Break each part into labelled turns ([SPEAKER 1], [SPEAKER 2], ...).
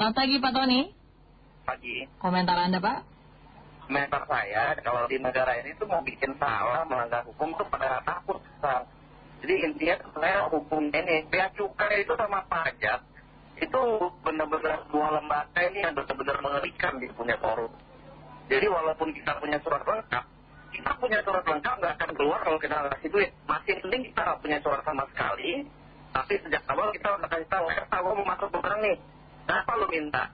[SPEAKER 1] Selamat pagi Pak Tony.
[SPEAKER 2] Pagi.
[SPEAKER 1] Komentar Anda Pak?
[SPEAKER 2] Komentar saya, kalau di negara ini tuh mau bikin salah, melanggar hukum tuh pada takut. Sal. Jadi intinya sebenarnya hukum ini, bea cukai itu sama pajak, itu benar-benar dua lembaga ini yang benar-benar mengerikan di punya korup. Jadi walaupun kita punya surat lengkap, kita punya surat lengkap nggak akan keluar kalau kita nggak kasih duit. Masih penting kita nggak punya surat sama sekali, tapi sejak awal kita udah kasih tahu, eh tahu mau masuk barang nih. Kenapa lu minta?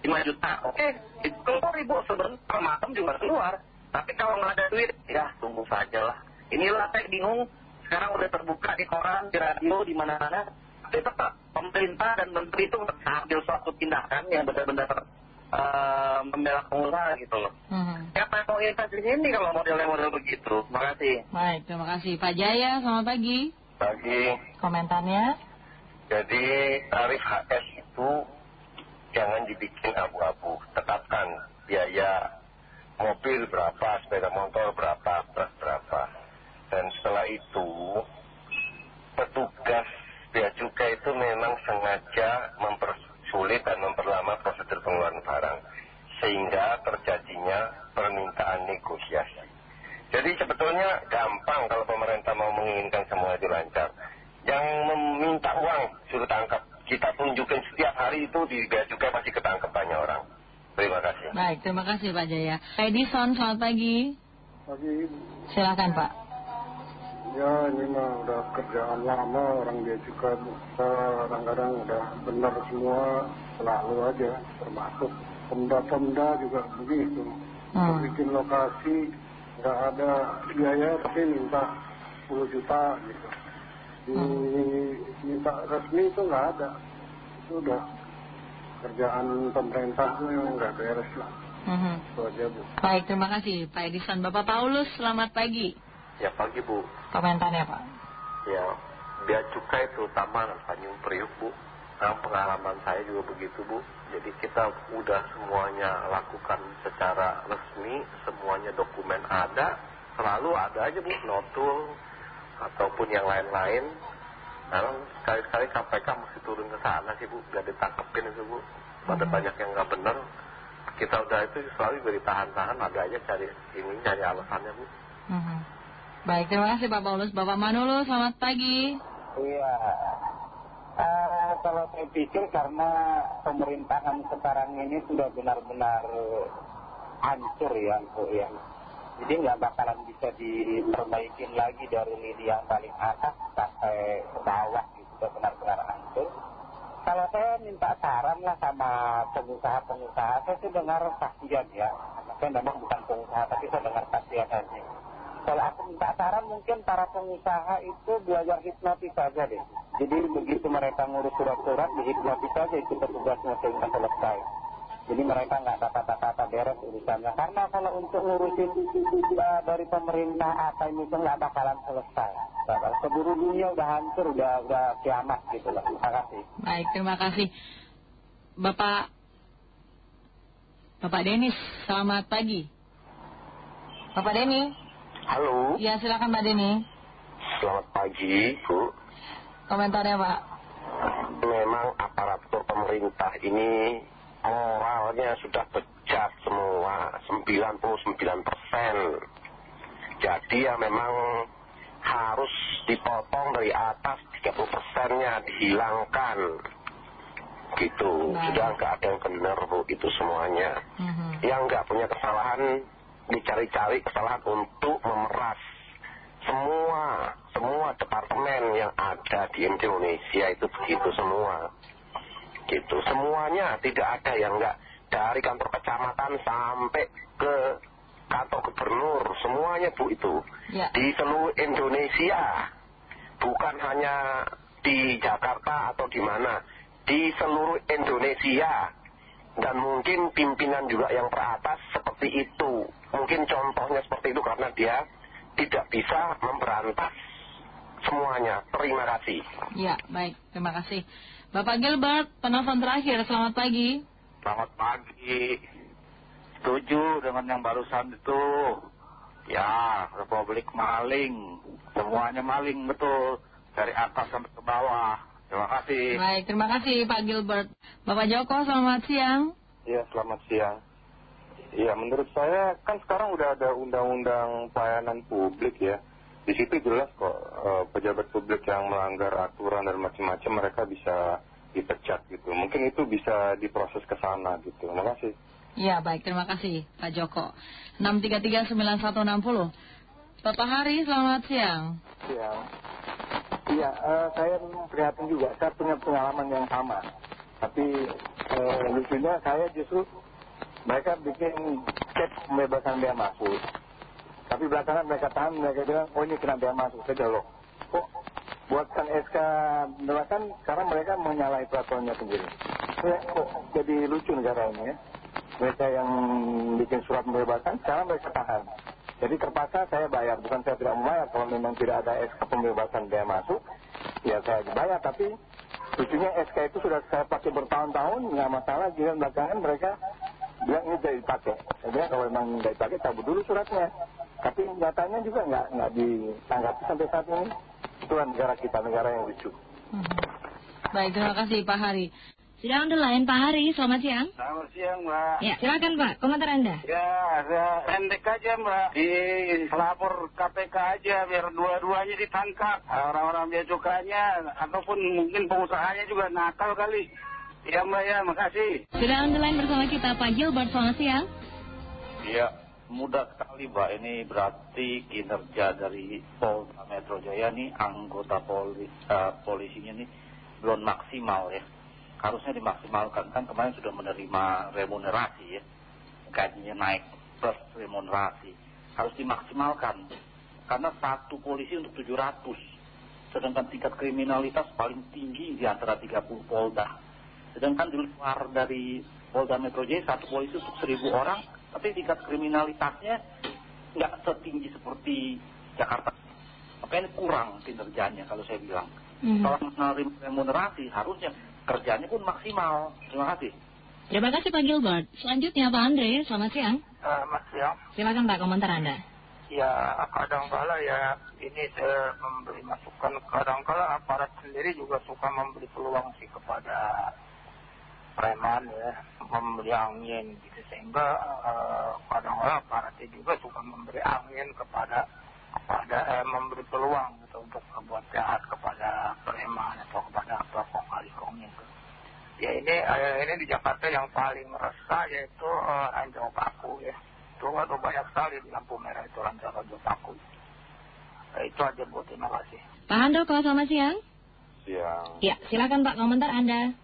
[SPEAKER 2] 5 juta, oke, itu keluar ribu sebentar malam juga keluar. Tapi kalau nggak ada duit, ya tunggu saja lah. Inilah saya bingung, sekarang udah terbuka di koran, di radio, di mana-mana. Tapi tetap pemerintah dan menteri itu ambil suatu tindakan yang benar-benar uh, membela pengusaha gitu loh.
[SPEAKER 1] Hmm.
[SPEAKER 2] Siapa yang mau investasi di sini kalau modelnya model begitu? Terima kasih.
[SPEAKER 1] Baik, terima kasih. Pak Jaya, selamat pagi.
[SPEAKER 3] Pagi,
[SPEAKER 1] Komentarnya?
[SPEAKER 3] jadi tarif HS itu jangan dibikin abu-abu. Tetapkan biaya mobil berapa, sepeda motor berapa, beras berapa. Dan setelah itu, petugas bea cukai itu memang sengaja mempersulit dan memperlama prosedur pengeluaran barang. Sehingga terjadinya permintaan negosiasi. Jadi sebetulnya gampang kalau pemerintah mau menginginkan semua itu lancar. Yang meminta uang suruh tangkap. Kita tunjukin setiap hari itu di bea cukai pasti ketangkep banyak orang. Terima kasih.
[SPEAKER 1] Baik, terima kasih Pak Jaya. Edison, selamat pagi.
[SPEAKER 4] Pagi,
[SPEAKER 1] Silakan Pak.
[SPEAKER 4] ya ini mah udah kerjaan lama orang dia juga kadang-kadang udah benar semua selalu aja termasuk pemda-pemda juga begitu
[SPEAKER 1] Hmm.
[SPEAKER 4] bikin lokasi nggak ada biaya tapi minta 10 juta gitu di minta resmi itu nggak ada itu udah kerjaan pemerintah yang nggak beres lah
[SPEAKER 1] Mhm.
[SPEAKER 4] itu aja bu
[SPEAKER 1] Baik, terima kasih Pak Edison. Bapak Paulus, selamat pagi.
[SPEAKER 3] Ya pagi Bu.
[SPEAKER 1] Komentarnya Pak.
[SPEAKER 3] Ya, bea cukai terutama Tanjung Priuk Bu. Nah, pengalaman saya juga begitu Bu. Jadi kita udah semuanya lakukan secara resmi, semuanya dokumen ada, selalu ada aja Bu, notul ataupun yang lain-lain. Nah, sekali-sekali KPK mesti turun ke sana sih Bu, gak ditangkepin itu Bu. Pada banyak yang nggak benar, kita udah itu selalu beri tahan-tahan, ada aja cari ini, cari alasannya Bu.
[SPEAKER 1] Mhm. Baik, terima kasih Pak Paulus. Bapak Manulu, selamat pagi.
[SPEAKER 5] Iya. Eh, kalau saya pikir karena pemerintahan sekarang ini sudah benar-benar hancur ya, Bu ya. Jadi nggak bakalan bisa diperbaikin lagi dari lini yang paling atas sampai ke bawah gitu, benar-benar hancur. Kalau saya minta saran lah sama pengusaha-pengusaha, saya sih dengar kasihan ya. Saya memang bukan pengusaha, tapi saya dengar kasihan aja. Kalau aku minta saran mungkin para pengusaha itu belajar hipnotis saja deh. Jadi begitu mereka ngurus surat-surat dihipnotis saja itu petugasnya sehingga selesai. Jadi mereka nggak kata-kata beres urusannya. Karena kalau untuk ngurusin uh, dari pemerintah apa ini tuh nggak bakalan selesai. Keburu dunia udah hancur, udah udah kiamat gitu loh. Terima kasih.
[SPEAKER 1] Baik, terima kasih. Bapak Bapak Denis, selamat pagi. Bapak Deni,
[SPEAKER 3] Halo,
[SPEAKER 1] ya silakan Pak Deni.
[SPEAKER 3] selamat pagi Bu.
[SPEAKER 1] Komentarnya Pak.
[SPEAKER 3] memang aparatur pemerintah ini moralnya sudah bejat semua 99 persen. Jadi ya memang harus dipotong dari atas 30 persennya dihilangkan. Gitu.
[SPEAKER 1] Baik.
[SPEAKER 3] sudah nggak ada yang benar bu itu semuanya.
[SPEAKER 1] Mhm.
[SPEAKER 3] yang nggak punya kesalahan dicari-cari kesalahan untuk memeras semua semua departemen yang ada di Indonesia itu begitu semua gitu. Semuanya tidak ada yang nggak dari kantor kecamatan sampai ke kantor gubernur. Semuanya bu itu
[SPEAKER 1] Ya.
[SPEAKER 3] di seluruh Indonesia. Bukan hanya di Jakarta atau di mana di seluruh Indonesia. Dan mungkin pimpinan juga yang teratas seperti itu. Mungkin contohnya seperti itu karena dia tidak bisa memberantas semuanya terima kasih
[SPEAKER 1] Ya, baik. Terima kasih. Bapak Gilbert, penelpon terakhir. Selamat pagi.
[SPEAKER 2] Selamat pagi. Setuju dengan yang barusan itu. Ya, Republik maling. Semuanya maling betul. Dari atas sampai ke bawah.
[SPEAKER 6] Terima kasih.
[SPEAKER 7] Baik, terima kasih Pak Gilbert. Bapak Joko, selamat siang.
[SPEAKER 8] Ya, selamat siang. Ya, menurut saya kan sekarang udah ada undang-undang pelayanan publik ya. Di situ jelas kok eh, pejabat publik yang melanggar aturan dan macam-macam mereka bisa dipecat gitu. Mungkin itu bisa diproses ke sana gitu. Terima kasih.
[SPEAKER 7] Ya, baik, terima kasih Pak Joko. 6339160. Bapak Hari, selamat siang.
[SPEAKER 9] Ya, iya, eh, saya memang prihatin juga. Saya punya pengalaman yang sama. Tapi eh, lucunya saya justru mereka bikin cek pembebasan bea masuk. Tapi belakangan mereka tahan, mereka bilang, oh ini kena bea masuk. Saya loh, kok buatkan SK pembebasan karena mereka menyalahi peraturannya sendiri. Kok jadi lucu negara ini ya. Mereka yang bikin surat pembebasan, sekarang mereka tahan. Jadi terpaksa saya bayar, bukan saya tidak membayar. Kalau memang tidak ada SK pembebasan bea masuk, ya saya bayar. Tapi lucunya SK itu sudah saya pakai bertahun-tahun, nggak masalah. Jadi belakangan mereka bilang ini tidak dipakai. Bilang kalau memang tidak dipakai, cabut dulu suratnya. Tapi nyatanya juga nggak nggak ditanggapi sampai saat ini. Itulah negara kita, negara yang lucu.
[SPEAKER 7] Mhm. Baik, terima kasih Pak Hari. Sudah on the line, Pak Hari, selamat siang.
[SPEAKER 10] Selamat siang, Mbak.
[SPEAKER 7] Ya, silakan Pak, komentar Anda.
[SPEAKER 10] Ya, ada pendek aja, Mbak. Di lapor KPK aja, biar dua-duanya ditangkap. Orang-orang bea cukanya, ataupun mungkin pengusahanya juga nakal kali. Ya, Mbak, ya, makasih.
[SPEAKER 7] Sudah on the line bersama kita Pak Gilbert, selamat siang.
[SPEAKER 6] Iya, mudah sekali Mbak. Ini berarti kinerja dari Polda Metro Jaya nih, anggota eh, polisinya nih belum maksimal ya. Harusnya dimaksimalkan. Kan kemarin sudah menerima remunerasi ya. Gajinya naik plus remunerasi. Harus dimaksimalkan. Karena satu polisi untuk 700. Sedangkan tingkat kriminalitas paling tinggi di antara 30 Polda. Sedangkan di luar dari Polda Metro Jaya satu polisi untuk 1000 orang tapi tingkat kriminalitasnya nggak setinggi seperti Jakarta. Makanya kurang kinerjanya kalau saya bilang.
[SPEAKER 7] Mhm.
[SPEAKER 6] Kalau menerima remunerasi harusnya kerjanya pun maksimal. Terima kasih.
[SPEAKER 7] Terima kasih Pak Gilbert. Selanjutnya Pak Andre, selamat siang.
[SPEAKER 10] Mas siang.
[SPEAKER 7] Silakan Pak, komentar Anda.
[SPEAKER 10] Ya, kadangkala ya ini saya memberi masukan. Kadangkala aparat sendiri juga suka memberi peluang sih kepada preman ya, memberi angin gitu. Sehingga eh, kadangkala aparatnya juga suka memberi angin kepada kepada eh, memberi peluang gitu untuk berbuat jahat kepada preman atau kepada tokoh kali gitu. Ya ini eh, ini di Jakarta yang paling resah yaitu eh, Ranjau Paku ya. Itu ada banyak sekali di lampu merah itu Ranjau Ranjau Paku. Eh, itu aja Bu, terima kasih.
[SPEAKER 7] Pak Handoko, selamat siang.
[SPEAKER 6] Yang
[SPEAKER 7] Ya, silakan Pak, komentar Anda.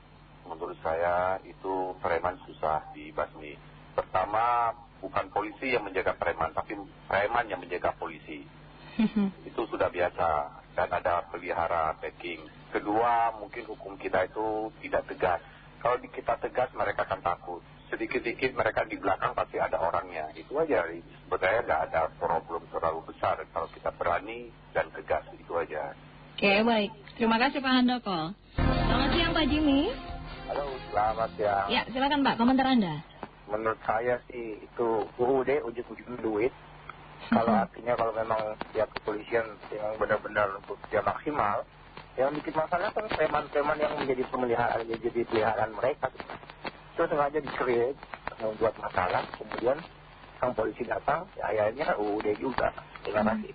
[SPEAKER 6] Menurut saya itu preman susah dibasmi. Pertama, bukan polisi yang menjaga preman, tapi preman yang menjaga polisi. Itu sudah biasa dan ada pelihara packing. Kedua, mungkin hukum kita itu tidak tegas. Kalau kita tegas, mereka akan takut. Sedikit-sedikit mereka di belakang pasti ada orangnya. Itu aja. Sebenarnya tidak ada problem terlalu besar kalau kita berani dan tegas. Itu aja.
[SPEAKER 7] Oke, baik. Terima kasih Pak Handoko. Selamat siang Pak Jimmy.
[SPEAKER 9] Halo, selamat siang.
[SPEAKER 7] Ya, silakan Pak, komentar Anda.
[SPEAKER 9] Menurut saya sih itu UUD ujung-ujungnya duit. Kalau artinya kalau memang pihak kepolisian yang benar-benar dia maksimal, yang bikin masalah kan preman-preman yang menjadi pemeliharaan, jadi peliharaan mereka. Itu sengaja di-create membuat masalah, kemudian sang polisi datang, ya akhirnya UUD juga. Terima kasih.